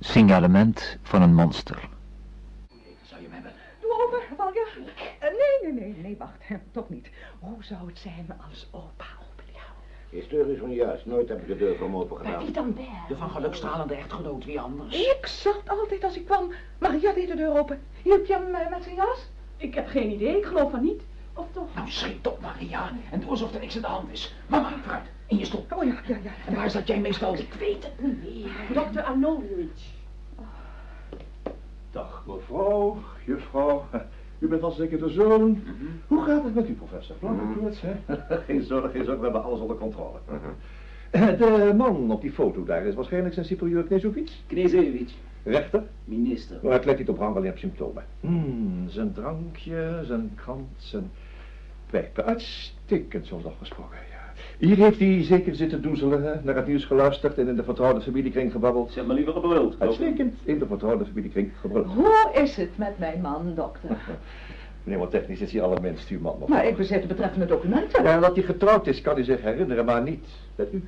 Signalement van een monster. Zou je hem hebben? Doe open, Walja. Eh, nee, nee, nee, nee, wacht. Toch niet. Hoe zou het zijn als opa open jou? Historisch onjuist. Nooit heb ik de deur van hem open Maar gedaan. wie dan wel? De van gelukstralende echtgenoot, wie anders? Ik zat altijd als ik kwam. Maria deed de deur open. Hielp je hem eh, met zijn jas? Ik heb geen idee, ik geloof van niet. Of toch? Nou, schiet op, Maria. En doe alsof er niks aan de hand is. Mama, vooruit. In je stoel. Oh ja, ja, ja. En waar zat jij meestal? Ik weet het niet meer. Dokter Arnoljevic. Dag mevrouw, juffrouw. U bent al zeker de zoon. Hoe gaat het met u, professor? Plankenkoorts, hè? geen zorg, geen zorg, we hebben alles onder controle. Eh, De man op die foto daar is waarschijnlijk zijn superieur Knezovic. Knezevic, Rechter? minister. Maar het lijkt niet op rang, alleen op symptomen. Hmm, zijn drankje, zijn krant, zijn pijpen. Uitstekend, zoals afgesproken, ja. Hier heeft hij zeker zitten doezelen, hè, naar het nieuws geluisterd en in de vertrouwde familiekring gebabbeld. Zeg maar liever gebruld. Uitstekend, in de vertrouwde familiekring gebruld. Hoe is het met mijn man, dokter? Meneer, wat technisch is hij allerminst uw man nog. Maar ik bezit de betreffende documenten. Ja, dat hij getrouwd is, kan hij zich herinneren, maar niet met u.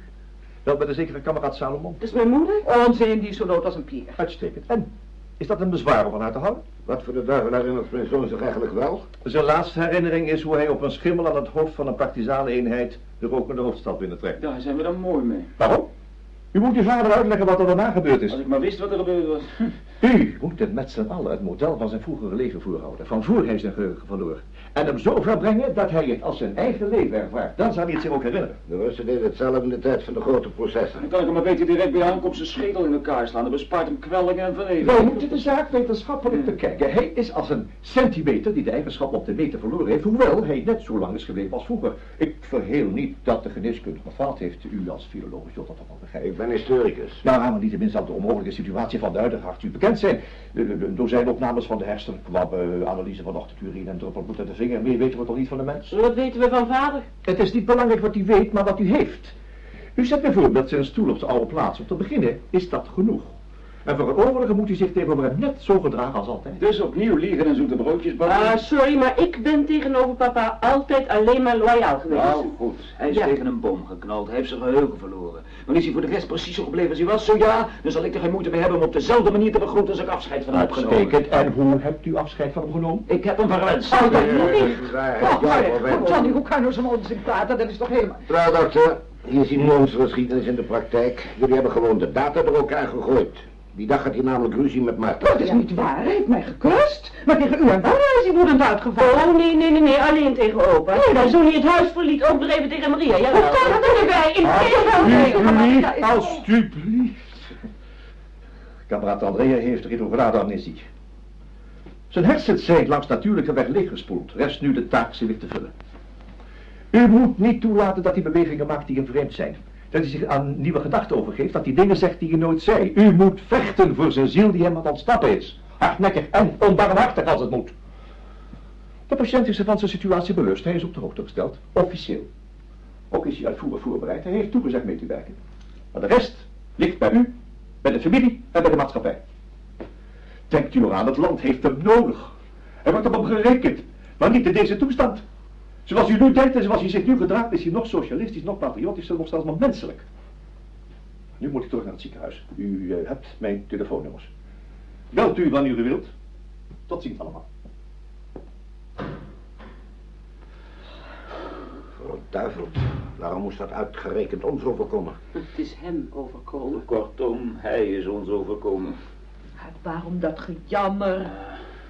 Wel met een zekere kameraad Salomon. Dat is mijn moeder? Onzin, die is zo dood als een pier. Uitstekend. En, is dat een bezwaar om van haar te houden? Wat voor de duivel herinnert mijn zoon zich eigenlijk wel? Zijn laatste herinnering is hoe hij op een schimmel aan het hoofd van een partisane eenheid de rokende hoofdstad binnentrekt. Daar zijn we dan mooi mee. Waarom? U moet uw vader uitleggen wat er daarna gebeurd is. Als ik maar wist wat er gebeurd was. U moet het met z'n allen het model van zijn vroegere leven voorhouden, van voor hij zijn geheugen verloor. En hem zo ver brengen dat hij het als zijn eigen leven ervaart. Dan zal hij het zich ook herinneren. De Russen deden hetzelfde in de tijd van de grote processen. Dan kan ik hem maar beter direct bij aankomst zijn schedel in elkaar slaan. Dat bespaart hem kwellingen en Wij vernedering. moeten de zaak wetenschappelijk bekijken. Hij is als een centimeter die de eigenschap op de meter verloren heeft, hoewel hij net zo lang is gebleven als vroeger. Ik verheel niet dat de geneeskunde gefaald heeft. U als filoloog zult dat toch wel begrijpen. Ik ben historicus. Nou, maar niet tenminste de onmogelijke situatie van de huidige u bekend zijn. De, de dozijnopnames van de hersenen, kwabben, analyse van ochtendurine en druppelbloed de vinger. Meer weten we toch niet van de mens? Wat weten we van vader? Het is niet belangrijk wat u weet, maar wat u heeft. U zet bijvoorbeeld zijn stoel op zijn oude plaats. Om te beginnen is dat genoeg. En voor het overige moet u zich tegenover hem net zo gedragen als altijd. Dus opnieuw liegen en zoete broodjes bakken. Ah, sorry, maar ik ben tegenover papa altijd alleen maar loyaal geweest. Nou goed, hij is Ja. tegen een boom geknald. Hij heeft zijn geheugen verloren. Maar is hij voor de rest precies zo gebleven als hij was? Zo ja, dan zal ik er geen moeite mee hebben om op dezelfde manier te begroeten als ik afscheid van hem heb genomen. Uitstekend. En hoe hebt u afscheid van hem genomen? Ik heb hem verwenst. Oh, dat liegt. waar Oh, oh? Johnny, hoe kan je nou zo'n onzin praten? Dat is toch helemaal... Trouw, dokter. Hier is die monstergeschiedenis in de praktijk. Jullie hebben gewoon de data door elkaar gegooid. Die dag had hij namelijk ruzie met Marta. Dat is niet waar. Hij heeft mij gekust. Maar tegen u en Barbara is hij woedend uitgevallen. Oh, nee, nee, nee, nee, alleen tegen opa. Nee, dan zo niet het huis verliet, ook nog even tegen Maria. Ja, Hoe kan dat erbij? In Alsjeblieft, alsjeblieft. Kameraad Andrea heeft retrograde amnesie. Zijn hersens zijn langs natuurlijke weg leeggespoeld. Rest nu de taak ze weer te vullen. U moet niet toelaten dat hij bewegingen maakt die hem vreemd zijn. Dat hij zich aan nieuwe gedachten overgeeft, dat hij dingen zegt die hij nooit zei. U moet vechten voor zijn ziel die hem aan het ontsnappen is. Hardnekkig en onbarmhartig als het moet. De patiënt is zich van zijn situatie bewust. Hij is op de hoogte gesteld, officieel. Ook is hij uitvoerig voorbereid. Hij heeft toegezegd mee te werken. Maar de rest ligt bij u, bij de familie en bij de maatschappij. Denkt u eraan, het land heeft hem nodig. Er wordt op hem gerekend, maar niet in deze toestand. Zoals u nu denkt en zoals hij zich nu gedraagt, is hij nog socialistisch, nog patriotisch, nog zelfs nog menselijk. Nu moet ik terug naar het ziekenhuis. U eh, hebt mijn telefoonnummers. Belt u wanneer u wilt. Tot ziens allemaal. Verduiveld. Waarom moest dat uitgerekend ons overkomen? Het is hem overkomen. Kortom, hij is ons overkomen. Waarom dat gejammer?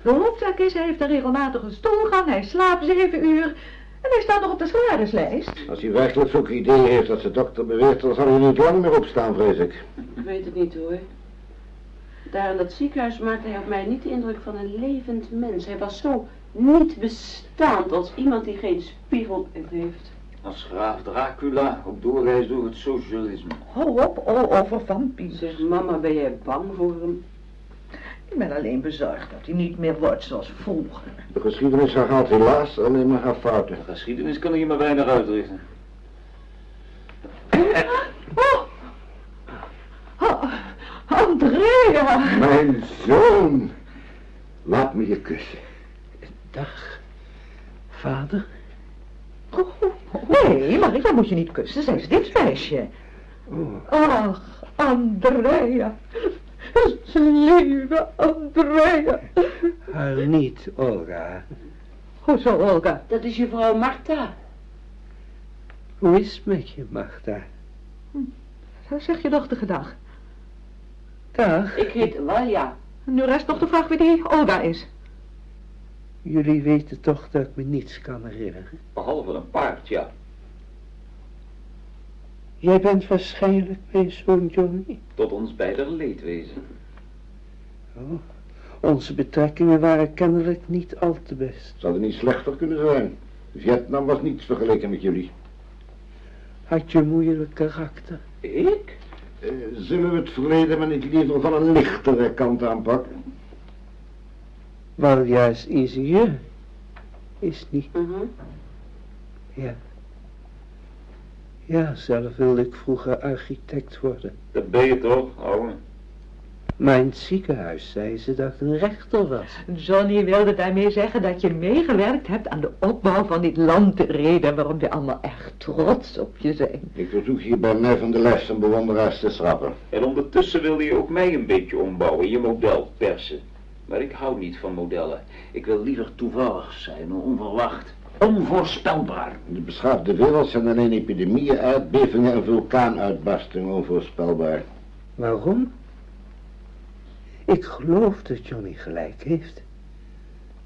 De hoofdzaak is, hij heeft een regelmatige stoelgang, hij slaapt zeven uur en hij staat nog op de salarislijst. Als hij werkelijk zulke ideeën heeft als de dokter beweert, dan zal hij niet lang meer opstaan, vrees ik. Ik weet het niet hoor. Daar in dat ziekenhuis maakte hij op mij niet de indruk van een levend mens. Hij was zo niet bestaand als iemand die geen spiegel heeft. Als graaf Dracula op doorreis door het socialisme. Hou op, oh, over vampiers. Zeg, mama, ben jij bang voor hem? Ik ben alleen bezorgd dat hij niet meer wordt zoals vroeger. De geschiedenis herhaalt helaas alleen maar haar fouten. De geschiedenis kan hier maar weinig uitrichten. Oh, oh Andrea! Mijn zoon! Laat me je kussen. Dag, vader. Oh, nee, Maria moet je niet kussen, zij is dit meisje. Ach, Andrea. Lieve Andrea. Huil niet, Olga. Hoezo, Olga? Dat is je vrouw Marta. Hoe is het met je, Magda? Dan zeg je dochter gedag. Dag. Ik heet Walja. Nu rest nog de vraag wie die Olga is. Jullie weten toch dat ik me niets kan herinneren? Behalve een paard, ja. Jij bent waarschijnlijk mijn zoon Johnny. Tot ons beider leedwezen. Oh, onze betrekkingen waren kennelijk niet al te best. Zou er niet slechter kunnen zijn. Vietnam was niets vergeleken met jullie. Had je moeilijk karakter? Ik? Eh, zullen we het verleden maar niet liever van een lichtere kant aanpakken? Wel juist ingenieur. Is niet. Mhm. Ja. Ja, zelf wilde ik vroeger architect worden. Dat ben je toch, ouwe? Maar in het ziekenhuis zei ze dat ik een rechter was. Johnny wilde daarmee zeggen dat je meegewerkt hebt aan de opbouw van dit land. De reden waarom we allemaal echt trots op je zijn. Ik verzoek hier bij mij van de lijst van bewonderaars te schrappen. En ondertussen wilde je ook mij een beetje ombouwen, je model persen. Maar ik hou niet van modellen. Ik wil liever toevallig zijn, onverwacht. Onvoorspelbaar. In de beschaafde wereld zijn alleen epidemieën, aardbevingen en vulkaanuitbarstingen onvoorspelbaar. Waarom? Ik geloof dat Johnny gelijk heeft.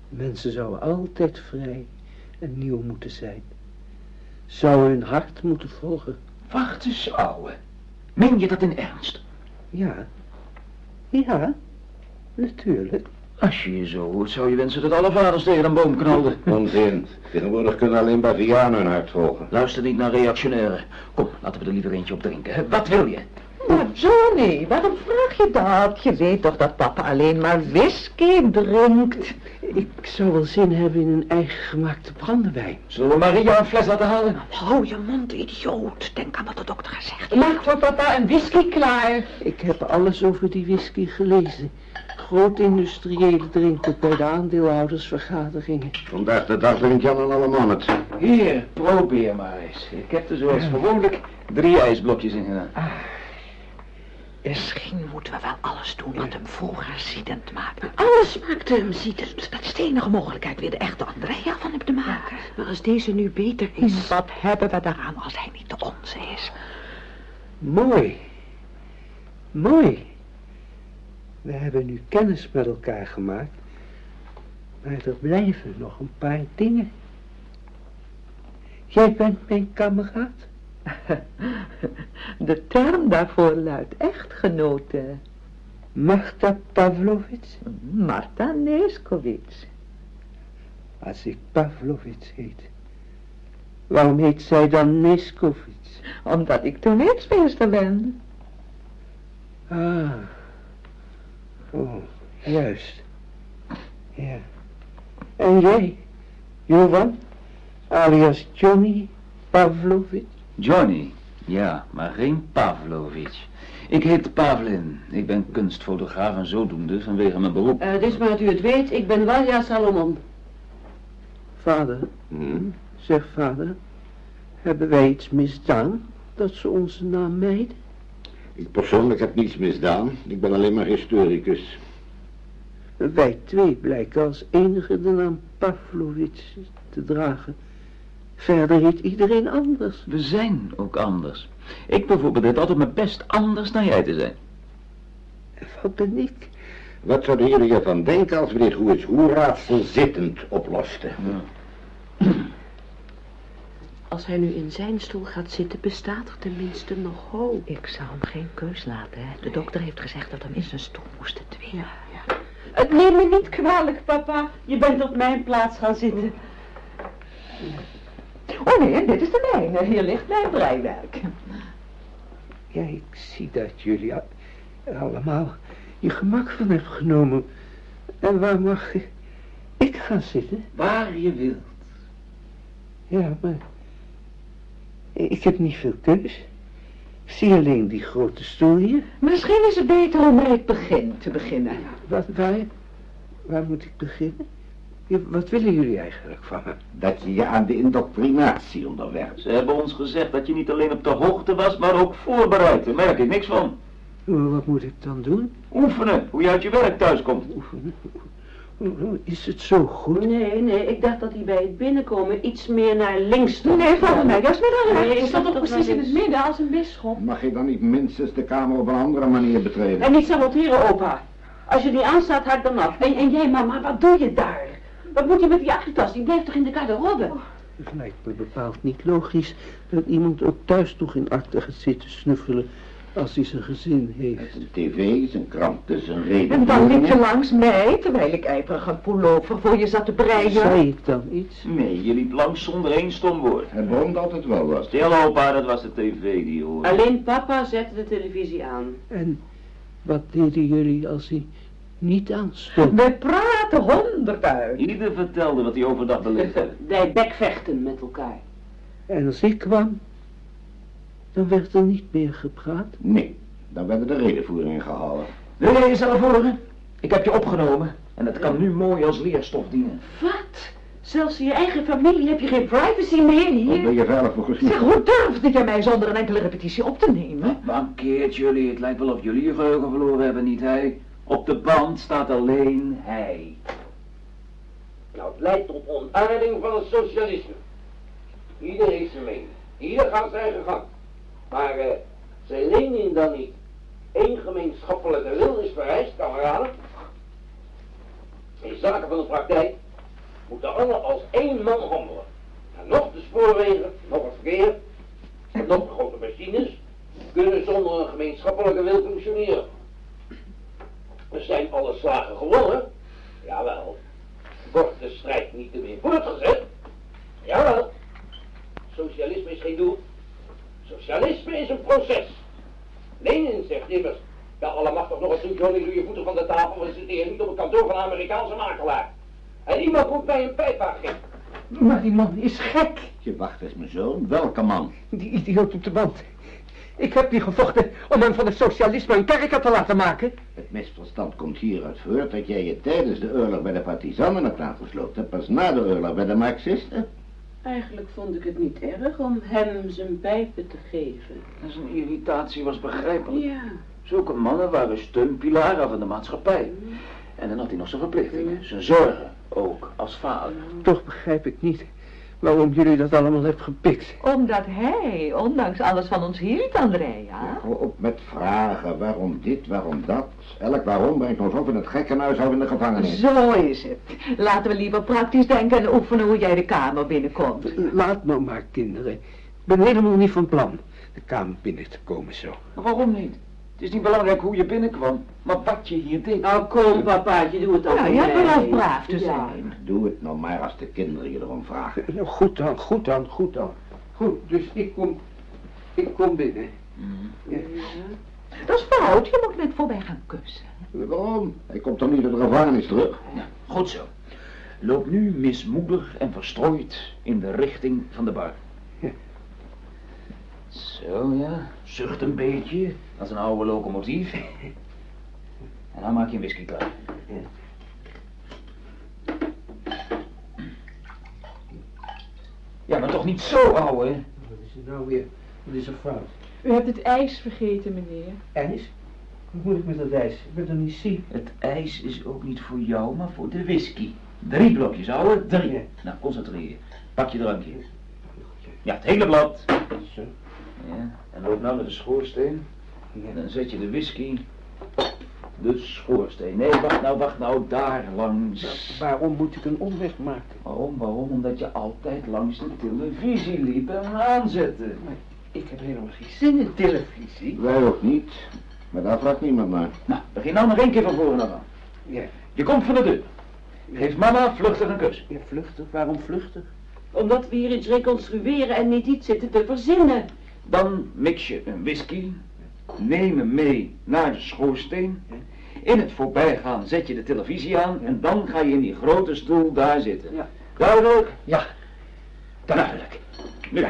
Mensen zouden altijd vrij en nieuw moeten zijn. Zouden hun hart moeten volgen. Wacht eens, ouwe. Meen je dat in ernst? Ja. Ja, natuurlijk. Als je je zo hoort, zou je wensen dat alle vaders tegen een boom knalden. Onzin. Tegenwoordig kunnen alleen bavianen hun hart volgen. Luister niet naar reactionairen. Kom, laten we er liever eentje op drinken. Wat wil je? Maar Johnny, waarom vraag je dat? Je weet toch dat papa alleen maar whisky drinkt. Ik zou wel zin hebben in een eigen gemaakte brandewijn. Zullen we Maria een fles laten halen? Hou je mond, idioot. Denk aan wat de dokter gezegd heeft. Maak voor papa een whisky klaar. Ik heb alles over die whisky gelezen. Groot industriële drinken bij de aandeelhoudersvergaderingen. Vandaag de dag drinkt Jan en allemaal het. Hier, probeer maar eens. Ik heb er zoals gewoonlijk drie ijsblokjes in gedaan. Misschien moeten we wel alles doen wat hem vroeger ziedend maakte. Alles maakte hem ziedend. Dat is de enige mogelijkheid weer de echte Andrea van hem te maken. Maar als deze nu beter is... Wat hebben we daaraan als hij niet de onze is? Mooi. Mooi. We hebben nu kennis met elkaar gemaakt. Maar er blijven nog een paar dingen. Jij bent mijn kameraad. De term daarvoor luidt echtgenote. Marta Pavlovits. Marta Neskovits. Als ik Pavlovits heet. Waarom heet zij dan Neskovits? Omdat ik toneelspeelster ben. Ah. Oh, juist. Ja. En jij, Johan, alias Johnny Pavlovits? Johnny. Ja, maar geen Pavlovich. Ik heet Pavlin. Ik ben kunstfotograaf en zodoende vanwege mijn beroep. Eh, dus maar dat u het weet, ik ben Walja Salomon. Vader, Hm? zeg vader, hebben wij iets misdaan dat ze onze naam mijden? Ik persoonlijk heb niets misdaan. Ik ben alleen maar historicus. Wij twee blijken als enige de naam Pavlovits te dragen. Verder heet iedereen anders. We zijn ook anders. Ik bijvoorbeeld deed altijd mijn best anders dan jij te zijn. En wat ben ik? Wat zouden jullie ervan denken als we dit hoe is hoe raadsel zittend oplosten? Als hij nu in zijn stoel gaat zitten, bestaat er tenminste nog hoop. Ik zou hem geen keus laten. Hè. De dokter heeft gezegd dat we hem in zijn stoel moesten dwingen. Het neem me niet kwalijk, papa. Je bent op mijn plaats gaan zitten. Oh nee, dit is de mijne. Hier ligt mijn breiwerk. Ja, ik zie dat jullie er allemaal je gemak van hebben genomen. En waar mag ik, ik gaan zitten? Waar je wilt. Ja, maar ik heb niet veel keus. Ik zie alleen die grote stoel hier. Misschien is het beter om bij het begin te beginnen. Wat, waar, waar moet ik beginnen? Wat willen jullie eigenlijk van me? Dat je je aan de indoctrinatie onderwerpt. Ze hebben ons gezegd dat je niet alleen op de hoogte was, maar ook voorbereid. Daar merk ik niks van. Wat moet ik dan doen? Oefenen, hoe je uit je werk thuis komt. Is het zo goed? Nee, nee, ik dacht dat hij bij het binnenkomen iets meer naar links stond. Nee, volgens mij, juist weer naar Nee, rechts. ik Ik stond toch dat precies in het midden als een bisschop. Mag je dan niet minstens de kamer op een andere manier betreden? En niet saboteren, opa. Als je die aanstaat, haak dan af. En, en jij, mama, wat doe je daar? Wat moet je met die achtertas? Die blijft toch in de garderobe? Het lijkt me bepaald niet logisch dat iemand ook thuis nog in akte gaat zitten snuffelen als hij zijn gezin heeft. Een tv, zijn kranten, zijn reden. En dan liep je langs mij, terwijl ik ijverig een pullover voor je zat te breien. Zei ik dan iets? Nee, je liep langs zonder één stom woord. Hij bromde altijd wel wat. Stil opa, dat was de tv die je hoorde. Alleen papa zette de televisie aan. En wat deden jullie als hij niet aanstond? We praten honderd uit. Ieder vertelde wat hij overdag beleefd had. Wij bekvechten met elkaar. En als ik kwam, dan werd er niet meer gepraat. Nee, dan werden de redenvoeringen gehouden. Wil jij jezelf horen? Ik heb je opgenomen en het kan nu mooi als leerstof dienen. Wat? Zelfs in je eigen familie heb je geen privacy meer Wat hier? ben je veilig voor Zeg, gezien? hoe durfde jij mij zonder een enkele repetitie op te nemen? Mankeert jullie, het lijkt wel of jullie je geheugen verloren hebben, niet hij? Op de band staat alleen hij. Nou, het leidt tot ontaarding van het socialisme. Ieder heeft zijn mening. Ieder gaat zijn eigen gang. Maar eh zijn Lenin dan niet één gemeenschappelijke wil is vereist, kameraden? In zaken van de praktijk moeten alle als één man handelen. En nog de spoorwegen, nog het verkeer, nog de grote machines kunnen zonder een gemeenschappelijke wil functioneren. Er zijn alle slagen gewonnen, jawel. Wordt de strijd niet meer voortgezet? Jawel. Socialisme is geen doel. Socialisme is een proces. Lenin zegt immers, ja allemachtig nog een trucje hoor, doe je voeten van de tafel, we zitten hier niet op het kantoor van een Amerikaanse makelaar. En iemand moet mij een pijp aangeven. Maar die man is gek, Je wacht eens, mijn zoon. Welke man? die idioot op de band. Ik heb niet gevochten om hem van het socialisme een kerker te laten maken. Het misverstand komt hieruit voort dat jij je tijdens de oorlog bij de partisanen hebt aangesloten. hebt, Pas na de oorlog bij de marxisten. Eigenlijk vond ik het niet erg om hem zijn pijpen te geven. En zijn irritatie was begrijpelijk. Ja. Zulke mannen waren steunpilaren van de maatschappij. En dan had hij nog zijn verplichtingen, zijn zorgen, ook als vader. Toch begrijp ik niet waarom jullie dat allemaal hebben gepikt. Omdat hij, ondanks alles van ons hield, Andrea. Hou op met vragen. Waarom dit, waarom dat? Elk waarom brengt ons op in het gekkenhuis of in de gevangenis. Zo is het. Laten we liever praktisch denken en oefenen hoe jij de kamer binnenkomt. Laat me maar, kinderen. Ik ben helemaal niet van plan de kamer binnen te komen zo. Waarom niet? Het is niet belangrijk hoe je binnenkwam, maar wat je hier deed. Nou kom papaatje, doe het dan Nou, je hebt mij. beloofd braaf te Ja. zijn. Doe het nou maar als de kinderen je erom vragen. Nou, goed dan, goed dan, goed dan. Goed, dus ik kom, ik kom binnen. Ja. Dat is fout, je moet net voorbij gaan kussen. Waarom? Hij komt toch niet uit de gevangenis terug? Ja, goed zo. Loop nu mismoedig en verstrooid in de richting van de bar. Ja. Zo ja, zucht een beetje als een oude locomotief. En dan maak je een whisky klaar. Ja, maar toch niet zo ouwe. Wat is er nou weer? Wat is er fout? U hebt het ijs vergeten, meneer. IJs? Wat moet ik met dat ijs? Ik ben er niet ziek. Het ijs is ook niet voor jou, maar voor de whisky. Drie blokjes, ouwe, drie. Ja. Nou, concentreer je. Pak je drankje. Ja, het hele blad. Zo. Ja, en loop nou naar de schoorsteen. En dan zet je de whisky de schoorsteen. Nee, wacht nou, wacht nou, daar langs. Waarom moet ik een omweg maken? Waarom, waarom? Omdat je altijd langs de televisie liep en hem aanzette. Ik heb helemaal geen zin in televisie. Wij ook niet. Maar daar vraagt niemand naar. Nou, begin nou nog één keer van voren af aan. Ja. Je komt van de deur. Geef mama vluchtig een kus. Ja, vluchtig. Waarom vluchtig? Omdat we hier iets reconstrueren en niet iets zitten te verzinnen. Dan mix je een whisky, neem hem mee naar de schoorsteen. In het voorbijgaan zet je de televisie aan en dan ga je in die grote stoel daar zitten. Ja. Duidelijk? Ja, duidelijk. Nu.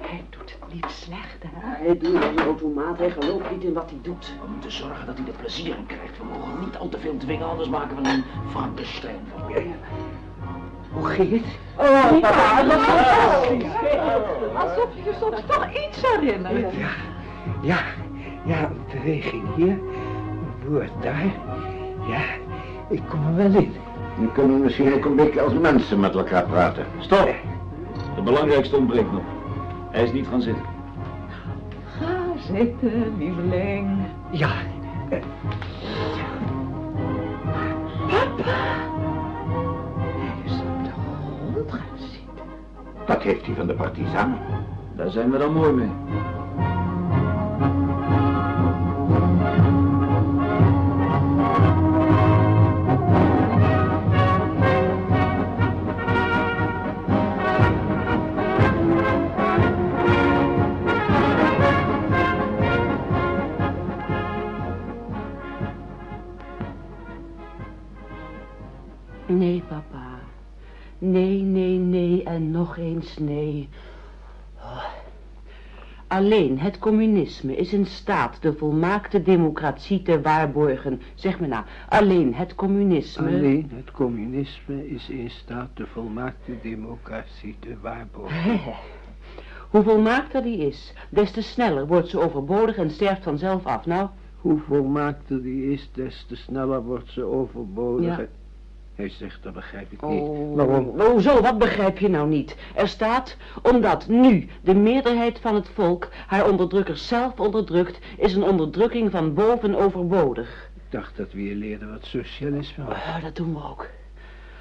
Hij doet het niet slecht, hè? Hij doet een automaat, hij gelooft niet in wat hij doet. We moeten zorgen dat hij er plezier in krijgt. We mogen niet al te veel dwingen, anders maken we een Frankenstein van hem. Hoe Geert. Oh, ja, dat is fantastisch. Alsof je je soms toch iets herinnert. Ja, ja, ja, een beweging hier, een woord daar. Ja, ik kom er wel in. Nu kunnen we misschien ook een beetje als mensen met elkaar praten. Stop. De belangrijkste ontbreekt nog. Hij is niet gaan zitten. Ga zitten, lieveling. Ja, eh, Dat heeft hij van de partisanen. Daar zijn we dan mooi mee. Alleen het communisme is in staat de volmaakte democratie te waarborgen. Zeg me nou, alleen het communisme... alleen het communisme is in staat de volmaakte democratie te waarborgen. Hoe volmaakter die is, des te sneller wordt ze overbodig en sterft vanzelf af. Nou, Hoe volmaakter die is, des te sneller wordt ze overbodig. Ja. Hij zegt, dat begrijp ik niet. Oh, Waarom? Oh, zo, wat begrijp je nou niet? Er staat, omdat nu de meerderheid van het volk haar onderdrukkers zelf onderdrukt, is een onderdrukking van boven overbodig. Ik dacht dat we hier leerden wat socialisme was. Ah, dat doen we ook.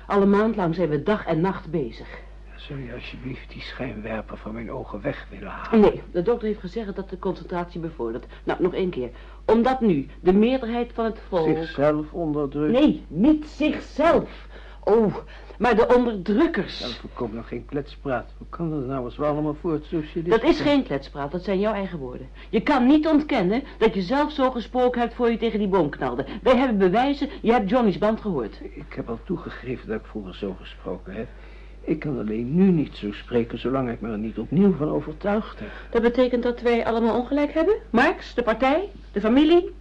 Alle maand lang zijn we dag en nacht bezig. Zou je alsjeblieft die schijnwerper van mijn ogen weg willen halen? Nee, de dokter heeft gezegd dat de concentratie bevordert. Nou, nog één keer. Omdat nu de meerderheid van het volk... Zichzelf onderdrukt. Nee, niet zichzelf. Oh, maar de onderdrukkers. Dat voorkomt nog geen kletspraat. Hoe kan dat nou als we allemaal voor het socialisme... Dat is geen kletspraat, dat zijn jouw eigen woorden. Je kan niet ontkennen dat je zelf zo gesproken hebt voor je tegen die boom knalde. Wij hebben bewijzen, je hebt Johnny's band gehoord. Ik heb al toegegeven dat ik vroeger zo gesproken heb. Ik kan alleen nu niet zo spreken, zolang ik me er niet opnieuw van overtuigd heb. Dat betekent dat wij allemaal ongelijk hebben? Marx, de partij, de familie,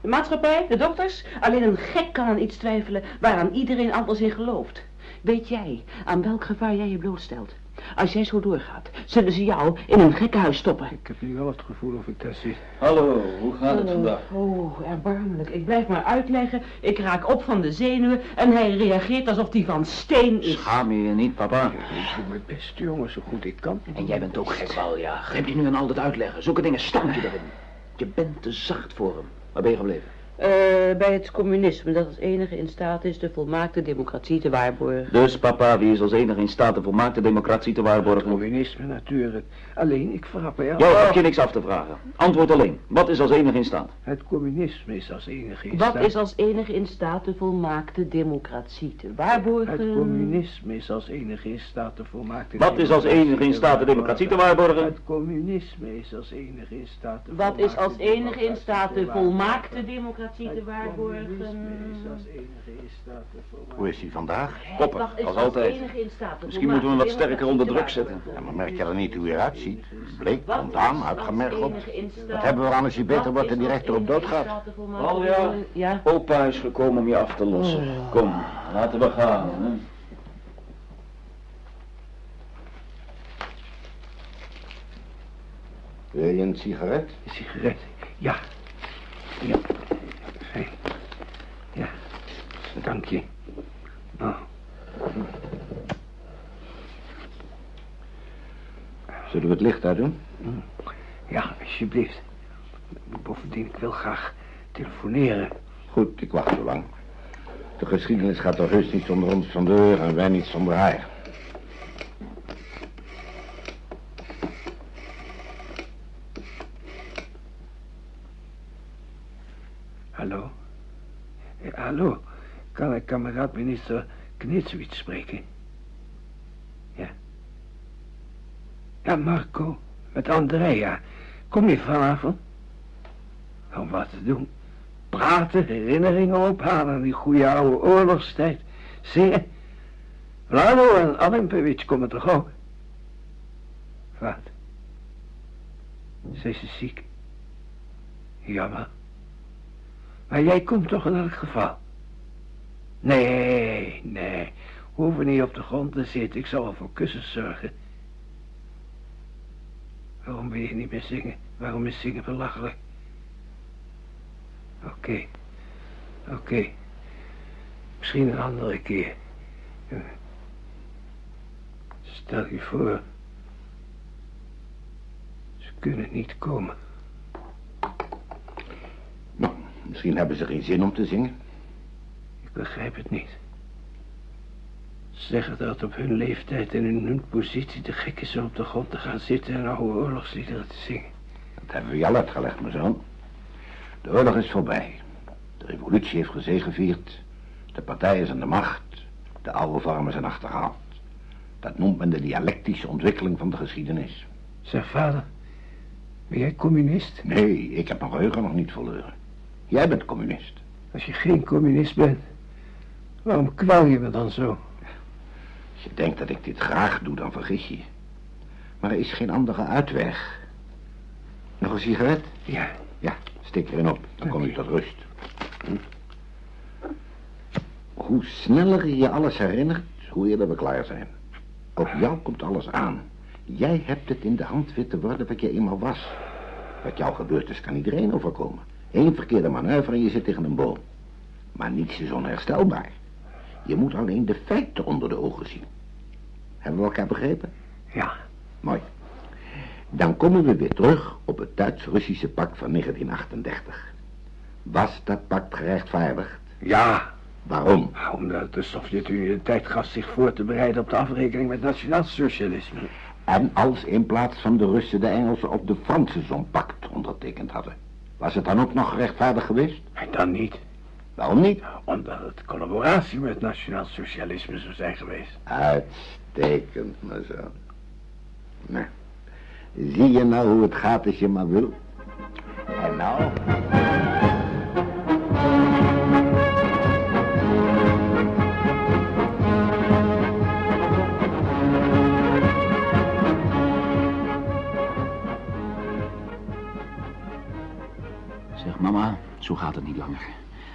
de maatschappij, de dokters? Alleen een gek kan aan iets twijfelen waaraan iedereen anders in gelooft. Weet jij aan welk gevaar jij je blootstelt? Als jij zo doorgaat, zullen ze jou in een gekkenhuis stoppen. Ik heb nu wel het gevoel of ik daar zit. Hallo, hoe gaat het vandaag? Oh, erbarmelijk. Ik blijf maar uitleggen. Ik raak op van de zenuwen en hij reageert alsof hij van steen is. Schaam je je niet, papa? Ik doe mijn best, jongen, zo goed ik kan. En jij bent ook gek, Waljager. Heb je nu aan altijd uitleggen? Zulke dingen stank je erin. Je bent te zacht voor hem. Waar ben je gebleven? Eh, bij het communisme dat als enige in staat is de volmaakte democratie te waarborgen. Dus papa, wie is als enige in staat de volmaakte democratie te waarborgen? Communisme natuurlijk. Alleen, ik vraag bij jou. Jou heb je niks af te vragen. Antwoord alleen. Wat is als enige in staat? Het communisme is als enige in Wat staat... is als enige in staat de volmaakte democratie te waarborgen? Het communisme is als enige in staat de volmaakte Wat is als enige in staat de democratie te waarborgen? Het communisme is als enige in staat de Wat is als volmaakte enige in staat de democratie te volmaakte waarborgen. democratie Het waarborgen? communisme is als enige in staat de volmaakte... Hoe is hij vandaag? Koppig, als altijd. Misschien moeten we hem wat sterker onder druk zetten. te Ja, maar merk je dan niet hoe hij eruit ziet? Bleek, ontdaan, uitgemergeld. Wat hebben we aan als hij beter Wat wordt en die rechter op dood gaat? staat de volmaakte Al ja. Opa is gekomen om je af te lossen. Kom, laten we gaan. Hè? Wil je een sigaret? Een sigaret. Ja. Ja. Fijn. Ja. Dank je. Nou, Zullen we het licht uit doen? ja, alsjeblieft. Bovendien, ik wil graag telefoneren. Goed, ik wacht zo lang. De geschiedenis gaat er heus niet zonder ons van deur en wij niet zonder haar. Hallo? Eh, hallo? Kan ik kameraad minister Knitswits spreken? Ja. Ja, Marco. Met Andrea. Kom je vanavond? Om wat te doen? Praten, herinneringen ophalen aan die goede oude oorlogstijd. Zingen. Lalo en Alimpewitsch komen toch ook? Wat? Zij is ziek. Jammer. Maar jij komt toch in elk geval? Nee, nee. Hoeven niet op de grond te zitten, ik zal wel voor kussens zorgen. Waarom wil je niet meer zingen? Waarom is zingen belachelijk? Oké, oké. Misschien een andere keer. Stel je voor. Ze kunnen niet komen. Nou, misschien hebben ze geen zin om te zingen. Ik begrijp het niet. Zeggen dat op hun leeftijd en in hun positie de gek is om op de grond te gaan zitten en oude oorlogsliederen te zingen. Dat hebben we je al uitgelegd, mijn zoon. De oorlog is voorbij. De revolutie heeft gezegevierd. De partijen zijn de macht. De oude vormen zijn achterhaald. Dat noemt men de dialectische ontwikkeling van de geschiedenis. Zeg vader, ben jij communist? Nee, ik heb mijn geheugen nog niet verloren. Jij bent communist. Als je geen communist bent, waarom kwel je me dan zo? Als je denkt dat ik dit graag doe, dan vergis je je. Maar er is geen andere uitweg. Nog een sigaret? Ja, Ja, steek erin op. Dan kom je tot rust. Hm? Hoe sneller je je alles herinnert, hoe eerder we klaar zijn. Op jou komt alles aan. Jij hebt het in de hand weer te worden wat je eenmaal was. Wat jou gebeurd is, kan iedereen overkomen. Eén verkeerde manoeuvre en je zit tegen een boom. Maar niets is onherstelbaar. Je moet alleen de feiten onder de ogen zien. Hebben we elkaar begrepen? ja. Mooi. Dan komen we weer terug op het Duits-Russische pact van 1938. Was dat pact gerechtvaardigd? Ja, Waarom? omdat de Sovjet-Unie de tijd gaf zich voor te bereiden op de afrekening met nationaal socialisme. En als in plaats van de Russen de Engelsen of de Fransen zo'n pact ondertekend hadden. Was het dan ook nog gerechtvaardigd geweest? Dan niet, Waarom niet? omdat het collaboratie met nationaal socialisme zou zijn geweest. Uitstekend, mijn zoon. Nou, zie je nou hoe het gaat als je maar wil? En nou? Mama, zo gaat het niet langer.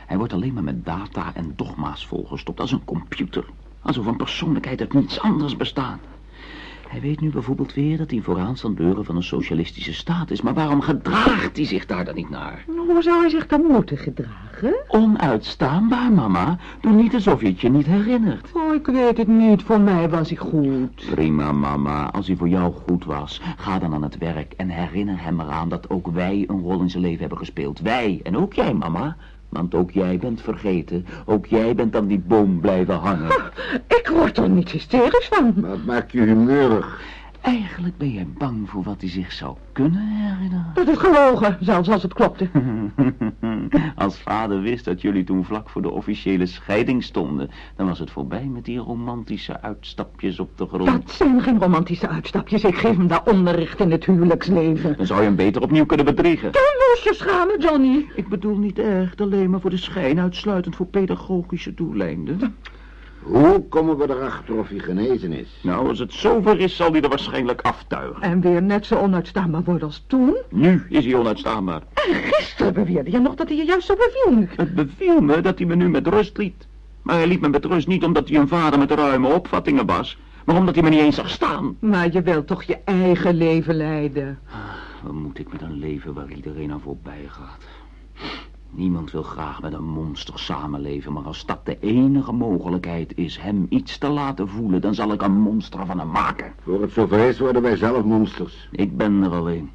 Hij wordt alleen maar met data en dogma's volgestopt als een computer. Alsof een persoonlijkheid uit niets anders bestaat. Hij weet nu bijvoorbeeld weer dat hij vooraanstaand burger van een socialistische staat is. Maar waarom gedraagt hij zich daar dan niet naar? Hoe zou hij zich dan moeten gedragen? Onuitstaanbaar, mama. Doe niet alsof je het je niet herinnert. Oh, ik weet het niet. Voor mij was hij goed. Prima, mama. Als hij voor jou goed was, ga dan aan het werk en herinner hem eraan dat ook wij een rol in zijn leven hebben gespeeld. Wij en ook jij, mama. Want ook jij bent vergeten. Ook jij bent aan die boom blijven hangen. Ik word er niet hysterisch van. Wat maakt je humeurig? Eigenlijk ben jij bang voor wat hij zich zou kunnen herinneren. Dat is gelogen, zelfs als het klopte. Als vader wist dat jullie toen vlak voor de officiële scheiding stonden, dan was het voorbij met die romantische uitstapjes op de grond. Dat zijn geen romantische uitstapjes. Ik geef hem daar onderricht in het huwelijksleven. Dan zou je hem beter opnieuw kunnen bedriegen. Moest je schamen, Johnny? Ik bedoel niet echt alleen maar voor de schijn, uitsluitend voor pedagogische doeleinden. Hoe komen we erachter of hij genezen is? Nou, als het zover is, zal hij er waarschijnlijk aftuigen. En weer net zo onuitstaanbaar worden als toen. Nu is hij onuitstaanbaar. En gisteren beweerde je nog dat hij je juist zo beviel. Het beviel me dat hij me nu met rust liet. Maar hij liet me met rust niet omdat hij een vader met ruime opvattingen was, maar omdat hij me niet eens zag staan. Maar je wilt toch je eigen leven leiden? Wat moet ik met een leven waar iedereen aan voorbij gaat? Niemand wil graag met een monster samenleven, maar als dat de enige mogelijkheid is hem iets te laten voelen, dan zal ik een monster van hem maken. Voor het zover is worden wij zelf monsters. Ik ben er alleen.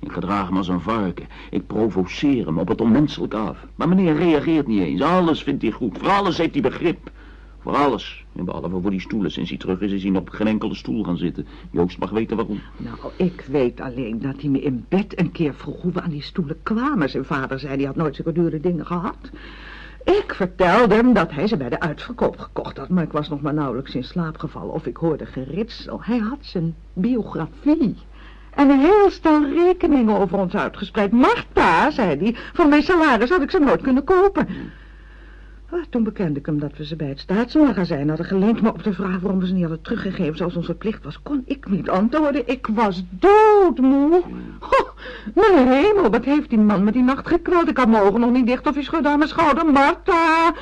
Ik gedraag hem als een varken. Ik provoceer hem op het onmenselijke af. Maar meneer reageert niet eens. Alles vindt hij goed. Voor alles heeft hij begrip. Voor alles. En behalve voor die stoelen. Sinds hij terug is, is hij op geen enkele stoel gaan zitten. Joost mag weten waarom. Nou, ik weet alleen dat hij me in bed een keer vroeg hoe we aan die stoelen kwamen. Zijn vader zei, die had nooit zulke dure dingen gehad. Ik vertelde hem dat hij ze bij de uitverkoop gekocht had, maar ik was nog maar nauwelijks in slaap gevallen of ik hoorde geritsel. Hij had zijn biografie en een heel stel rekeningen over ons uitgespreid. Martha, zei hij, voor mijn salaris had ik ze nooit kunnen kopen. Ah, toen bekende ik hem dat we ze bij het staatsmagazijn hadden geleend, maar op de vraag waarom we ze niet hadden teruggegeven zoals onze plicht was, kon ik niet antwoorden. Ik was doodmoe. Goh, mijn hemel, wat heeft die man met die nacht gekweld? Ik had mijn ogen nog niet dicht of hij schudde aan mijn schouder. Martha!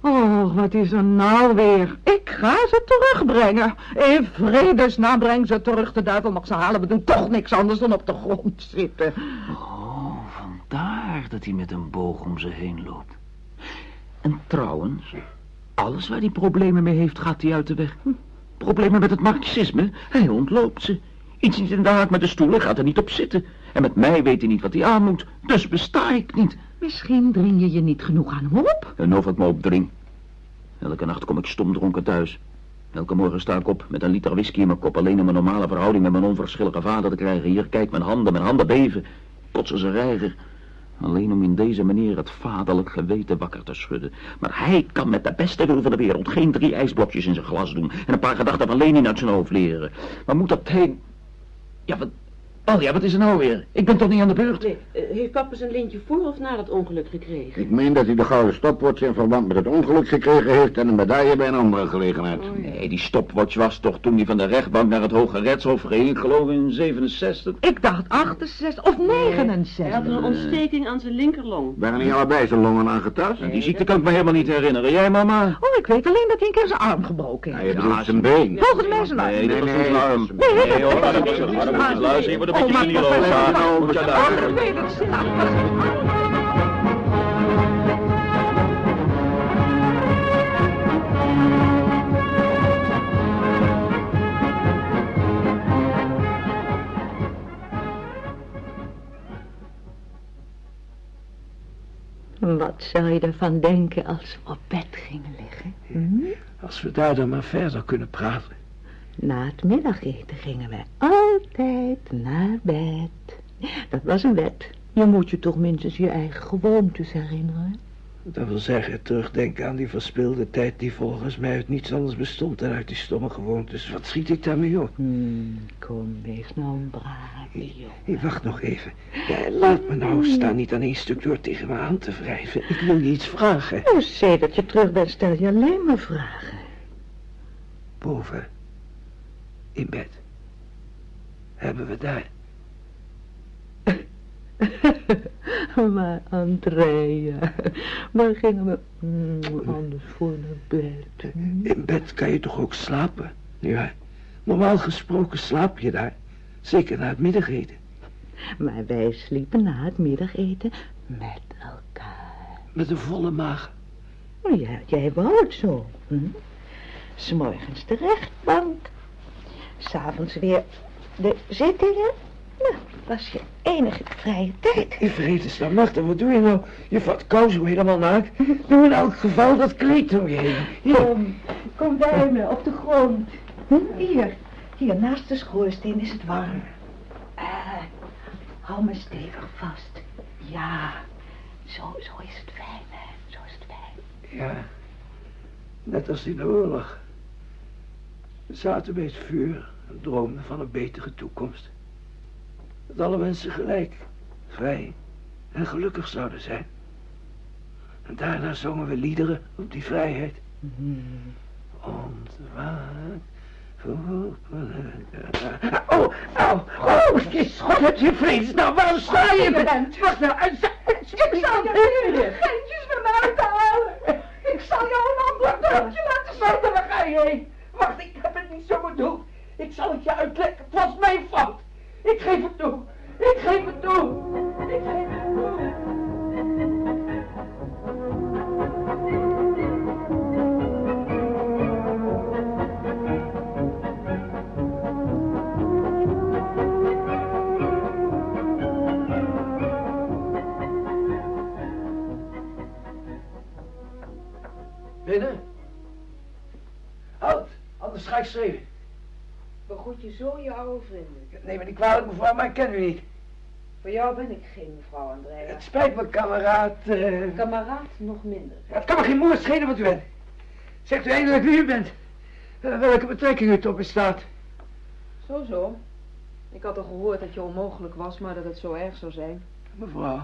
Oh, wat is er nou weer? Ik ga ze terugbrengen. In vredesnaam breng ze terug. De duivel mag ze halen. We doen toch niks anders dan op de grond zitten. Oh, vandaar dat hij met een boog om ze heen loopt. En trouwens, alles waar hij problemen mee heeft, gaat hij uit de weg. Hm. Problemen met het marxisme, hij ontloopt ze. Iets niet in de haak met de stoelen, gaat er niet op zitten. En met mij weet hij niet wat hij aan moet, dus besta ik niet. Misschien dring je je niet genoeg aan hem op. En of ik me opdring. Elke nacht kom ik stom dronken thuis. Elke morgen sta ik op met een liter whisky in mijn kop... alleen om een normale verhouding met mijn onverschillige vader te krijgen. Hier, kijk, mijn handen, mijn handen beven. Als een reiger. Alleen om in deze manier het vaderlijk geweten wakker te schudden. Maar hij kan met de beste wil van de wereld geen drie ijsblokjes in zijn glas doen... en een paar gedachten van Lenin uit zijn hoofd leren. Maar moet dat heen... Ja, wat... Oh ja, wat is er nou weer? Ik ben toch niet aan de beurt? Nee, eh, heeft papa zijn lintje voor of na dat ongeluk gekregen? Ik meen dat hij de gouden stopwatch in verband met het ongeluk gekregen heeft en een medaille bij een andere gelegenheid. Nee, die stopwatch was toch toen hij van de rechtbank naar het Hoge Rechtshof ging, ik geloof in 67. Ik dacht 68 of 69. Hij had een ontsteking aan zijn linkerlong. Waren niet allebei zijn longen aangetast? En die ziekte kan ik me helemaal niet herinneren. Jij, mama? Oh, ik weet alleen dat hij een keer zijn arm gebroken Hij heeft. bedoelt zijn been. Volgens mij zijn arm. Nee, dat was Nee, arm. nee, nee, Nee, je je Wat zou je ervan denken als we op bed gingen liggen? Hm? Als we daar dan maar verder kunnen praten. Na het middageten gingen wij altijd naar bed. Dat was een wet. Je moet je toch minstens je eigen gewoontes herinneren. Dat wil zeggen, terugdenken aan die verspilde tijd die volgens mij uit niets anders bestond dan uit die stomme gewoontes. Wat schiet ik daarmee op? Hmm, kom, wees nou een brave jongen. Wacht nog even. Ja, laat me nou, sta niet aan één stuk door tegen me aan te wrijven. Ik wil je iets vragen. Nou, zei dat je terug bent, stel je alleen maar vragen. Boven. In bed. Hebben we daar. maar Andrea, waar gingen we mm, anders voor naar bed? In bed kan je toch ook slapen? Ja. Normaal gesproken slaap je daar. Zeker na het middageten. Maar wij sliepen na het middageten met elkaar. Met een volle maag. Oh ja, jij wou het zo. Hm? S'morgens de rechtbank. S'avonds weer de zittingen. Nou, was je enige vrije tijd. In vredesnaam, Martha, wat doe je nou? Je vat zo helemaal naakt. Doe in elk geval dat kleed om je heen. Kom, kom bij me op de grond. Hm? Hier, hier naast de schoorsteen is het warm. Eh, hou me stevig vast. Ja, zo, zo is het fijn, hè. Zo is het fijn. Ja, net als in de oorlog. Zaten bij het vuur en droomden van een betere toekomst. Dat alle mensen gelijk, vrij en gelukkig zouden zijn. En daarna zongen we liederen op die vrijheid. Ontwaak. Oh, au, oh, je schot het je vredesnaam, waarom sta je me? Wacht nou, Ik zal je geintjes van me uithalen. Ik zal jou een ander dorpje laten Martha, waar ga je heen? Wacht, ik heb het niet zo bedoeld. Ik zal het je uitleggen, het was mijn fout. Ik geef het toe, ik geef het toe. Ik geef het toe. Ik schreeuwen. Begroet je zo je oude vrienden. Neem me niet kwalijk, mevrouw, maar ik ken u niet. Voor jou ben ik geen mevrouw Andrea. Het spijt me, kameraad. eh, Kameraad nog minder. Het kan me geen moer schelen wat u bent. Zegt u eindelijk wie u bent. En welke betrekking u tot bestaat. Zo, zo. Ik had al gehoord dat je onmogelijk was, maar dat het zo erg zou zijn. Mevrouw,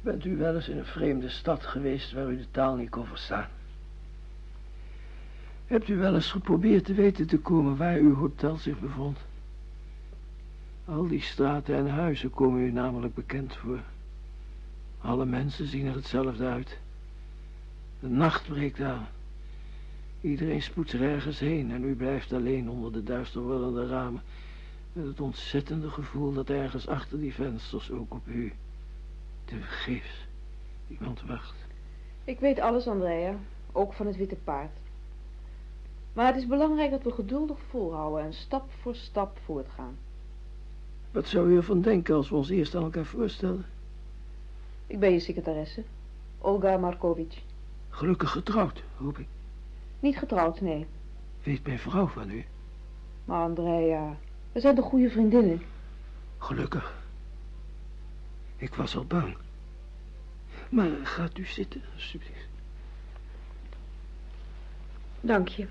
bent u wel eens in een vreemde stad geweest waar u de taal niet kon verstaan? Hebt u wel eens geprobeerd te weten te komen waar uw hotel zich bevond? Al die straten en huizen komen u namelijk bekend voor. Alle mensen zien er hetzelfde uit. De nacht breekt aan. Iedereen spoedt zich ergens heen en u blijft alleen onder de duister wordende ramen. Met het ontzettende gevoel dat ergens achter die vensters ook op u, te vergeefs, iemand wacht. Ik weet alles, Andrea. Ook van het witte paard. Maar het is belangrijk dat we geduldig volhouden en stap voor stap voortgaan. Wat zou u ervan denken als we ons eerst aan elkaar voorstellen? Ik ben je secretaresse, Olga Markovic. Gelukkig getrouwd, hoop ik. Niet getrouwd, nee. Weet mijn vrouw van u? Maar Andrea, we zijn toch goede vriendinnen? Gelukkig. Ik was al bang. Maar gaat u zitten, alsjeblieft. Dank je.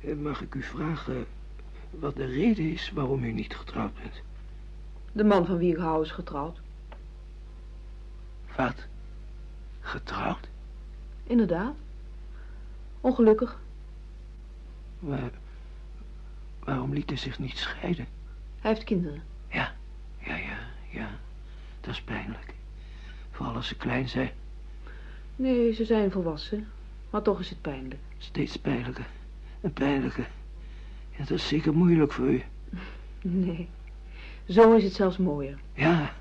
Eh, Mag ik u vragen wat de reden is waarom u niet getrouwd bent? De man van wie ik hou is getrouwd. Wat? Getrouwd? Inderdaad. Ongelukkig. Maar waarom liet hij zich niet scheiden? Hij heeft kinderen. Ja, ja, ja, ja. Dat is pijnlijk. Vooral als ze klein zijn. Nee, ze zijn volwassen. Maar toch is het pijnlijk. Steeds pijnlijker en pijnlijker. Ja, dat is zeker moeilijk voor u. Nee. Zo is het zelfs mooier. Ja,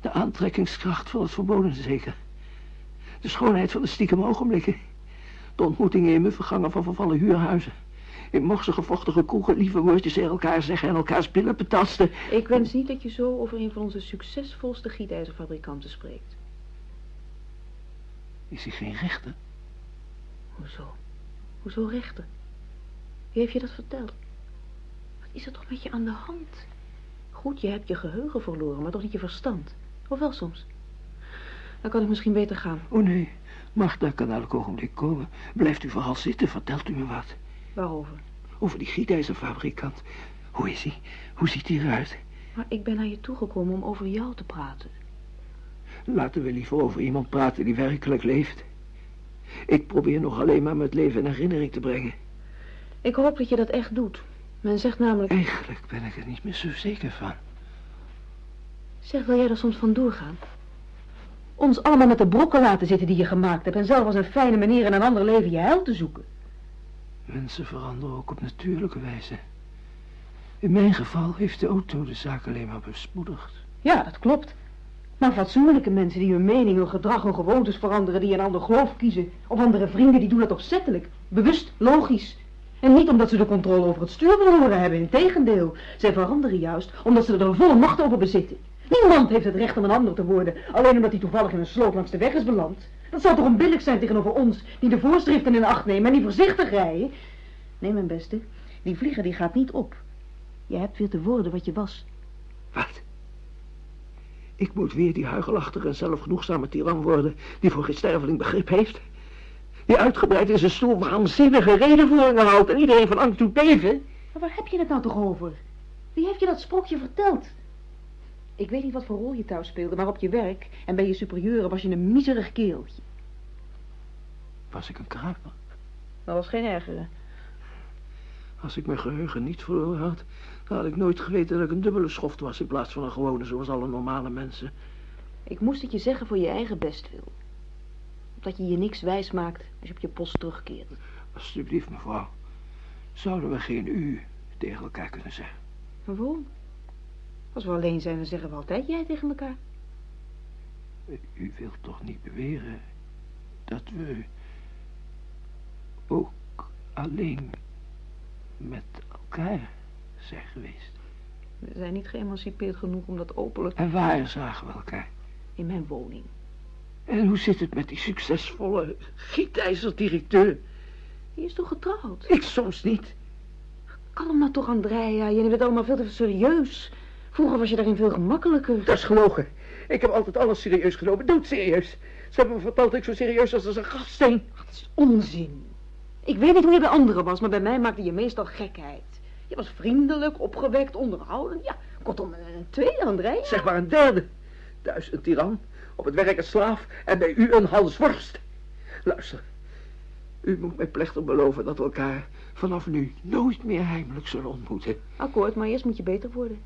de aantrekkingskracht van het verboden zeker. De schoonheid van de stiekem ogenblikken. De ontmoetingen in muffengangen van vervallen huurhuizen. In morsige vochtige kroegen lieve woordjes tegen elkaar zeggen en elkaars billen betasten. Ik wens niet dat je zo over een van onze succesvolste gietijzerfabrikanten spreekt. Is hij geen rechter? Hoezo? Hoezo rechter? Wie heeft je dat verteld? Wat is er toch met je aan de hand? Goed, je hebt je geheugen verloren, maar toch niet je verstand. Of wel soms? Dan kan ik misschien beter gaan. Oh nee, Magda kan elk ogenblik komen. Blijft u vooral zitten, vertelt u me wat. Waarover? Over die gietijzerfabrikant. Hoe is hij? Hoe ziet hij eruit? Maar ik ben naar je toegekomen om over jou te praten. Laten we liever over iemand praten die werkelijk leeft. Ik probeer nog alleen maar met leven in herinnering te brengen. Ik hoop dat je dat echt doet. Men zegt namelijk... Eigenlijk ben ik er niet meer zo zeker van. Zeg, wil jij er soms van doorgaan? Ons allemaal met de brokken laten zitten die je gemaakt hebt... en zelf als een fijne meneer in een ander leven je heil te zoeken. Mensen veranderen ook op natuurlijke wijze. In mijn geval heeft de auto de zaak alleen maar bespoedigd. Ja, dat klopt. Maar fatsoenlijke mensen die hun mening, hun gedrag, hun gewoontes veranderen... die een ander geloof kiezen... of andere vrienden, die doen dat opzettelijk. Bewust, logisch. En niet omdat ze de controle over het stuur verloren hebben. Integendeel, zij veranderen juist omdat ze er een volle macht over bezitten. Niemand heeft het recht om een ander te worden... alleen omdat hij toevallig in een sloot langs de weg is beland. Dat zou toch onbillijk zijn tegenover ons... die de voorschriften in acht nemen en die voorzichtig rijden. Nee, mijn beste, die vlieger die gaat niet op. Je hebt weer te worden wat je was. Wat? Ik moet weer die huigelachtige en zelfgenoegzame tiran worden... die voor geen sterveling begrip heeft. Die uitgebreid in zijn stoel waanzinnige redenvoeringen houdt... en iedereen van angst doet beven. Maar waar heb je het nou toch over? Wie heeft je dat sprokje verteld? Ik weet niet wat voor rol je thuis speelde, maar op je werk en bij je superieuren was je een miserig keeltje. Was ik een kruiper? Dat was geen ergere. Als ik mijn geheugen niet verloren had... had ik nooit geweten dat ik een dubbele schoft was... in plaats van een gewone zoals alle normale mensen. Ik moest het je zeggen voor je eigen bestwil. Dat je je niks wijs maakt als je op je post terugkeert. Alsjeblieft, mevrouw. Zouden we geen u tegen elkaar kunnen zeggen? Waarom? Als we alleen zijn, dan zeggen we altijd jij tegen elkaar. U wilt toch niet beweren dat we ook alleen met elkaar zijn geweest? We zijn niet geëmancipeerd genoeg om dat openlijk... En waar zagen we elkaar? In mijn woning. En hoe zit het met die succesvolle gietijzerdirecteur? Die is toch getrouwd? Ik soms niet. Kalm nou toch, Andrea. Je het allemaal veel te serieus. Vroeger was je daarin veel gemakkelijker. Dat is gelogen. Ik heb altijd alles serieus genomen. Doodserieus. Ze hebben me verteld dat ik zo serieus was als een gaststeen. Dat is onzin. Ik weet niet hoe je bij anderen was, maar bij mij maakte je meestal gekheid. Je was vriendelijk, opgewekt, onderhoudend. Ja, kortom, een tweede, Andrea. Zeg maar een derde. Thuis een tiran, op het werk een slaaf en bij u een halsworst. Luister, u moet mij plechtig beloven dat we elkaar vanaf nu nooit meer heimelijk zullen ontmoeten. Akkoord, maar eerst moet je beter worden.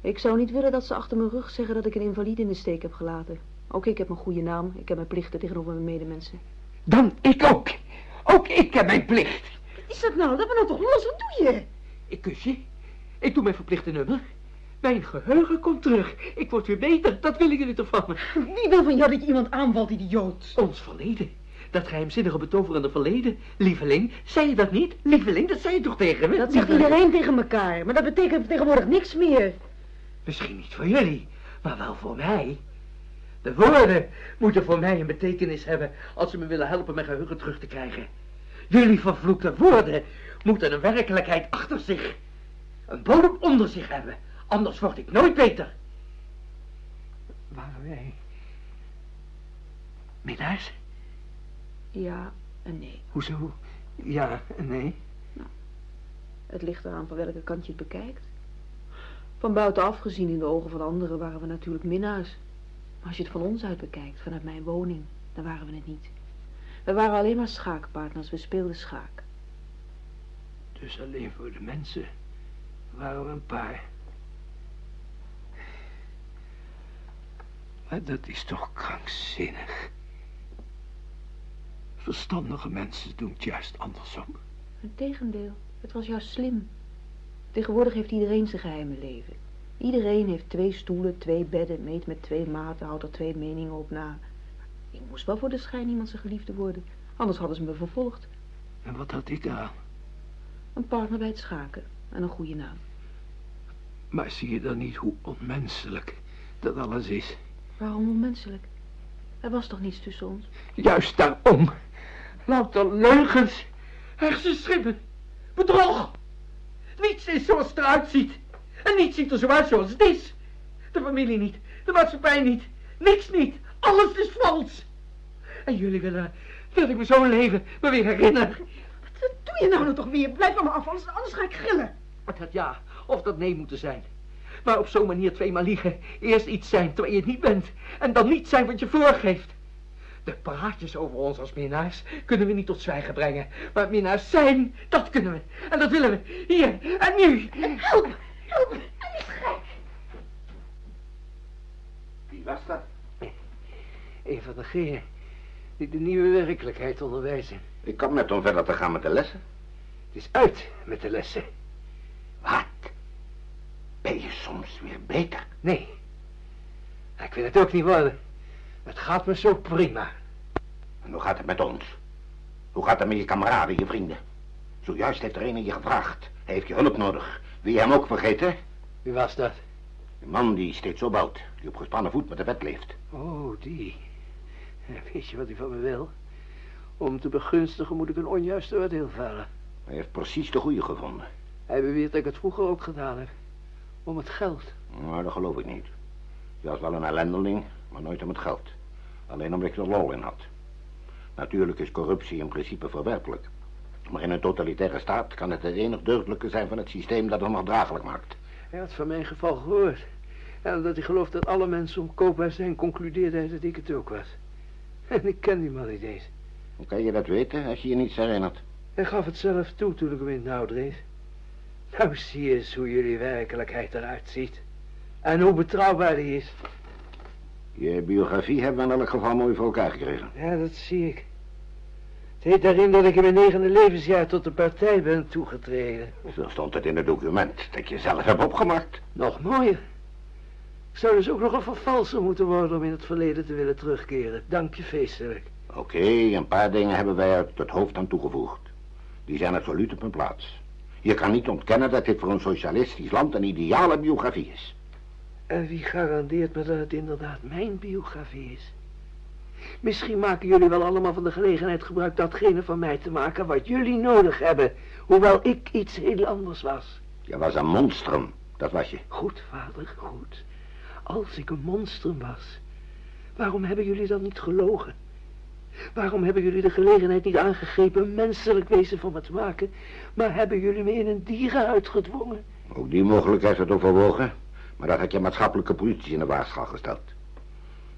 Ik zou niet willen dat ze achter mijn rug zeggen dat ik een invalide in de steek heb gelaten. Ook ik heb een goede naam. Ik heb mijn plichten tegenover mijn medemensen. Dan ik ook. Ook ik heb mijn plicht. Wat is dat nou? Dat we nou toch los. Wat doe je? Ik kus je. Ik doe mijn verplichte nummer. Mijn geheugen komt terug. Ik word weer beter. Dat willen jullie toch van me? Wie wil van jou dat je iemand aanvalt, idioot? Ons verleden. Dat geheimzinnige betoverende verleden. Lieveling, zei je dat niet? Lieveling, dat zei je toch tegen me? Dat zegt iedereen tegen elkaar. Maar dat betekent tegenwoordig niks meer. Misschien niet voor jullie, maar wel voor mij. De woorden moeten voor mij een betekenis hebben als ze me willen helpen mijn geheugen terug te krijgen. Jullie vervloekte woorden moeten een werkelijkheid achter zich, een bodem onder zich hebben. Anders word ik nooit beter. Waren wij minnaars? Ja en nee. Hoezo? Ja en nee? Het ligt eraan van welke kant je het bekijkt. Van buitenaf gezien in de ogen van anderen waren we natuurlijk minnaars. Maar als je het van ons uit bekijkt, vanuit mijn woning, dan waren we het niet. We waren alleen maar schaakpartners, we speelden schaak. Dus alleen voor de mensen waren we een paar. Maar dat is toch krankzinnig. Verstandige mensen doen het juist andersom. Integendeel, het was juist slim. Tegenwoordig heeft iedereen zijn geheime leven. Iedereen heeft twee stoelen, twee bedden, meet met twee maten, houdt er twee meningen op na. Ik moest wel voor de schijn iemand zijn geliefde worden, anders hadden ze me vervolgd. En wat had ik aan? Een partner bij het schaken en een goede naam. Maar zie je dan niet hoe onmenselijk dat alles is? Waarom onmenselijk? Er was toch niets tussen ons? Juist daarom. Louter leugens, hersenschimmen, bedrog. Niets is zoals het eruit ziet. En niets ziet er zo uit zoals het is. De familie niet, de maatschappij niet, niks niet. Alles is vals. En jullie willen dat ik me zo'n leven me weer herinner. Doe je nou, nou toch weer? Blijf van me af, anders, anders ga ik gillen. Wat dat ja of dat nee moeten zijn. Maar op zo'n manier tweemaal liegen. Eerst iets zijn terwijl je het niet bent. En dan niet zijn wat je voorgeeft. De praatjes over ons als minnaars kunnen we niet tot zwijgen brengen. Maar minnaars zijn, dat kunnen we. En dat willen we. Hier en nu. Help, help, hij is gek. Wie was dat? Een van degenen die de nieuwe werkelijkheid onderwijzen. Ik kan net om verder te gaan met de lessen. Het is uit met de lessen. Wat? Ben je soms weer beter? Nee. Ik wil het ook niet worden. Het gaat me zo prima. En hoe gaat het met ons? Hoe gaat het met je kameraden, je vrienden? Zojuist heeft er een je gevraagd. Hij heeft je hulp nodig. Wil je hem ook vergeten? Wie was dat? Een man die steeds zo bouwt. Die op gespannen voet met de wet leeft. Oh, die. Weet je wat hij van me wil? Om te begunstigen moet ik een onjuiste oordeel vellen. Hij heeft precies de goede gevonden. Hij beweert dat ik het vroeger ook gedaan heb. Om het geld. Maar dat geloof ik niet. Je was wel een ellendeling, maar nooit om het geld. Alleen omdat je er lol in had. Natuurlijk is corruptie in principe verwerpelijk. Maar in een totalitaire staat kan het het enig deugdelijke zijn van het systeem dat het nog draaglijk maakt. Hij had van mijn geval gehoord. En omdat hij gelooft dat alle mensen omkoopbaar zijn, concludeerde hij dat ik het ook was. En ik ken die man niet eens. Hoe kan je dat weten als je je niets herinnert? Hij gaf het zelf toe toen ik hem in het nauw dreef. Nou zie je eens hoe jullie werkelijkheid eruit ziet. En hoe betrouwbaar die is. Je biografie hebben we in elk geval mooi voor elkaar gekregen. Ja, dat zie ik. Het heet daarin dat ik in mijn negende levensjaar tot de partij ben toegetreden. Zo stond het in het document dat je zelf hebt opgemaakt. Nog mooier. Ik zou dus ook nog een vervalser moeten worden om in het verleden te willen terugkeren. Dank je feestelijk. Oké, een paar dingen hebben wij uit het hoofd aan toegevoegd. Die zijn absoluut op hun plaats. Je kan niet ontkennen dat dit voor een socialistisch land een ideale biografie is. En wie garandeert me dat het inderdaad mijn biografie is? Misschien maken jullie wel allemaal van de gelegenheid gebruik datgene van mij te maken wat jullie nodig hebben. Hoewel ik iets heel anders was. Je was een monstrum, dat was je. Goed, vader, goed. Als ik een monstrum was, waarom hebben jullie dan niet gelogen? Waarom hebben jullie de gelegenheid niet aangegrepen een menselijk wezen van me te maken, maar hebben jullie me in een dierenhuid gedwongen? Ook die mogelijkheid werd overwogen, maar dat had je maatschappelijke politie in de waagschaal gesteld.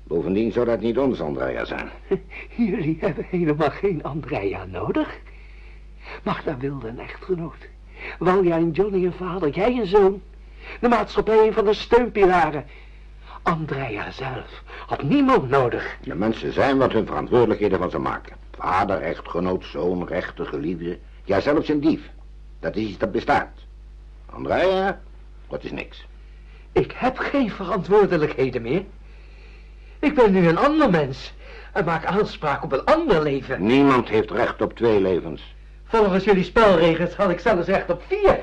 Bovendien zou dat niet ons Andrea zijn. Jullie hebben helemaal geen Andrea nodig. Magda wilde een echtgenoot. Walja en Johnny een vader, jij een zoon. De maatschappij een van de steunpilaren. Andrea zelf had niemand nodig. De mensen zijn wat hun verantwoordelijkheden van ze maken. Vader, echtgenoot, zoon, rechter, geliefde. Ja, zelfs een dief. Dat is iets dat bestaat. Andrea, dat is niks. Ik heb geen verantwoordelijkheden meer. Ik ben nu een ander mens en maak aanspraak op een ander leven. Niemand heeft recht op twee levens. Volgens jullie spelregels had ik zelfs recht op vier.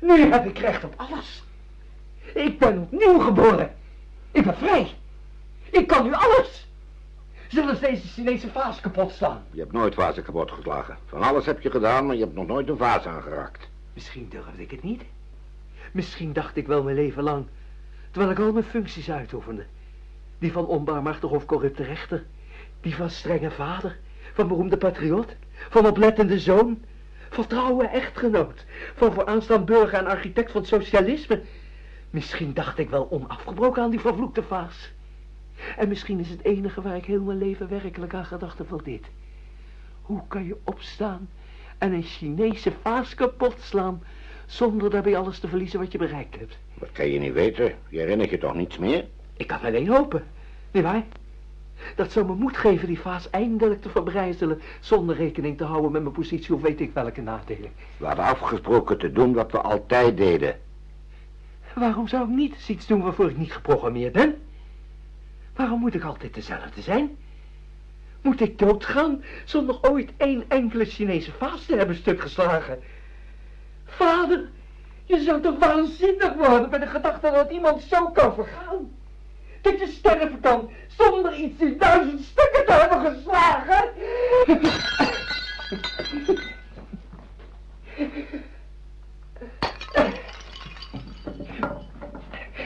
Nu heb ik recht op alles. Ik ben opnieuw geboren. Ik ben vrij. Ik kan nu alles. Zelfs deze Chinese vaas kapot slaan. Je hebt nooit vazen kapot geslagen. Van alles heb je gedaan, maar je hebt nog nooit een vaas aangeraakt. Misschien durfde ik het niet. Misschien dacht ik wel mijn leven lang, terwijl ik al mijn functies uitoefende. Die van onbarmachtig of corrupte rechter, die van strenge vader, van beroemde patriot, van oplettende zoon, van trouwe echtgenoot, van vooraanstaand burger en architect van het socialisme. Misschien dacht ik wel onafgebroken aan die vervloekte vaas. En misschien is het enige waar ik heel mijn leven werkelijk aan gedacht heb wel dit. Hoe kan je opstaan en een Chinese vaas kapot slaan zonder daarbij alles te verliezen wat je bereikt hebt? Dat kan je niet weten. Je herinnert je toch niets meer? Ik kan alleen hopen. Niet waar? Dat zou me moed geven die vaas eindelijk te verbrijzelen zonder rekening te houden met mijn positie of weet ik welke nadelen. We hadden afgesproken te doen wat we altijd deden. Waarom zou ik niet iets doen waarvoor ik niet geprogrammeerd ben? Waarom moet ik altijd dezelfde zijn? Moet ik doodgaan zonder ooit één enkele Chinese vaas te hebben stuk geslagen? Vader, je zou toch waanzinnig worden bij de gedachte dat iemand zo kan vergaan? Dat je sterven kan zonder iets in duizend stukken te hebben geslagen?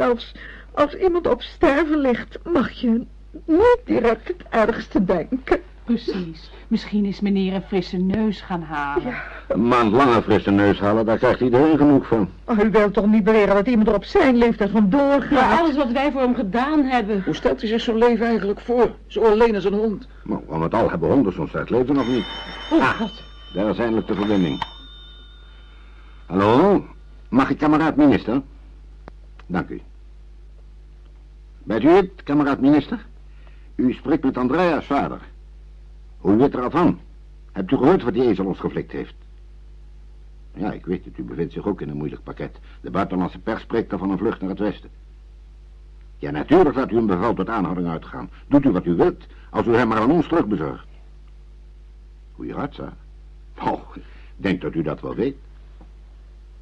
Zelfs als iemand op sterven ligt, mag je niet direct het ergste denken. Precies. Misschien is meneer een frisse neus gaan halen. Een maand langer frisse neus halen, daar krijgt iedereen genoeg van. Oh, u wilt toch niet beweren dat iemand er op zijn leeftijd vandoor Maar gaat? alles wat wij voor hem gedaan hebben. Hoe stelt hij zich zo'n leven eigenlijk voor? Zo alleen als een hond. Nou, al met al hebben honden soms het leven nog niet. ah, daar is eindelijk de verbinding. Hallo, mag ik kameraad minister? Dank u. Bent u het, kameraad minister? U spreekt met Andrea's vader. Hoe weet er al van? Hebt u gehoord wat die ezel ons geflikt heeft? Ja, ik weet het. U bevindt zich ook in een moeilijk pakket. De buitenlandse pers spreekt er van een vlucht naar het westen. Ja, natuurlijk laat u een bevel tot aanhouding uitgaan. Doet u wat u wilt, als u hem maar aan ons terugbezorgt. Goeie raadzaak. Oh, ik denk dat u dat wel weet.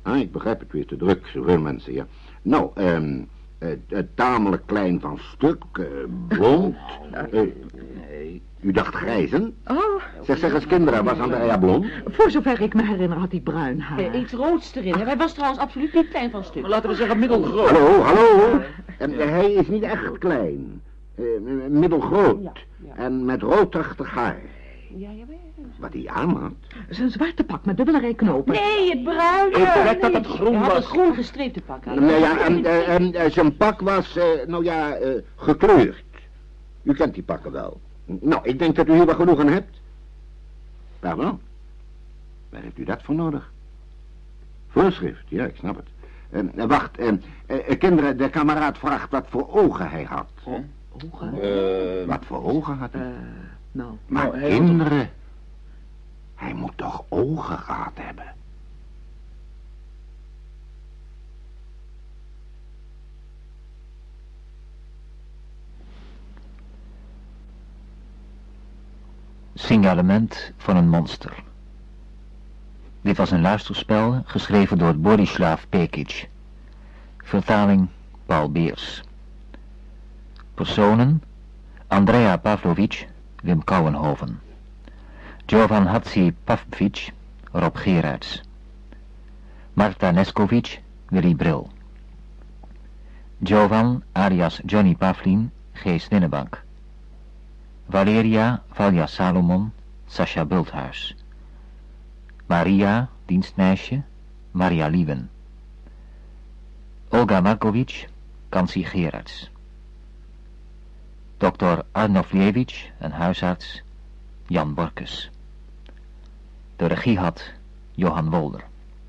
Ah, ik begrijp het weer te druk, zoveel mensen, ja. Nou, ehm, eh, eh, tamelijk klein van stuk, eh, blond. eh, Nee. u dacht grijzen? Oh, Zeg, zeg eens kinderen, was Andrea blond? voor zover ik me herinner had hij bruin haar. Eh, iets roods erin. Hij was trouwens absoluut niet klein van stuk. Maar laten we zeggen middelgroot. Hallo, hallo. En, hij is niet echt klein. Eh, middelgroot. Ja, ja. En met roodachtig haar. Ja, ja, Wat hij aan had. Zijn zwarte pak met dubbele rij knopen. Nee, het bruine. Ik dacht dat het groen Hij had was. een groen gestreepte pak aan. Nou ja, en, eh, en eh, zijn pak was, eh, nou ja, eh, gekleurd. U kent die pakken wel. Nou, ik denk dat u hier wel genoeg aan hebt. Pardon? Waar heeft u dat voor nodig? Voorschrift, ja, ik snap het. Wacht, kinderen, de kameraad vraagt wat voor ogen hij had. Eh, Wat voor ogen had hij? Nou, maar nou, hij had kinderen, hij moet toch ogen gehad hebben? Signalement van een monster. Dit was een luisterspel geschreven door Borislav Pekic. Vertaling Paul Beers. Personen Andrea Pavlovic, Wim Kouwenhoven. Jovan Hatzi Pavlovic, Rob Gerards. Marta Neskovic, Willy Bril. Jovan alias Johnny Pavlin, G. Valeria Valja Salomon, Sascha Bulthuis. Maria, dienstmeisje, Maria Lieven. Olga Markovic, Kansi Gerards. Dr. Arnoflievich, een huisarts, Jan Borkes. De regie had Johan Wolder.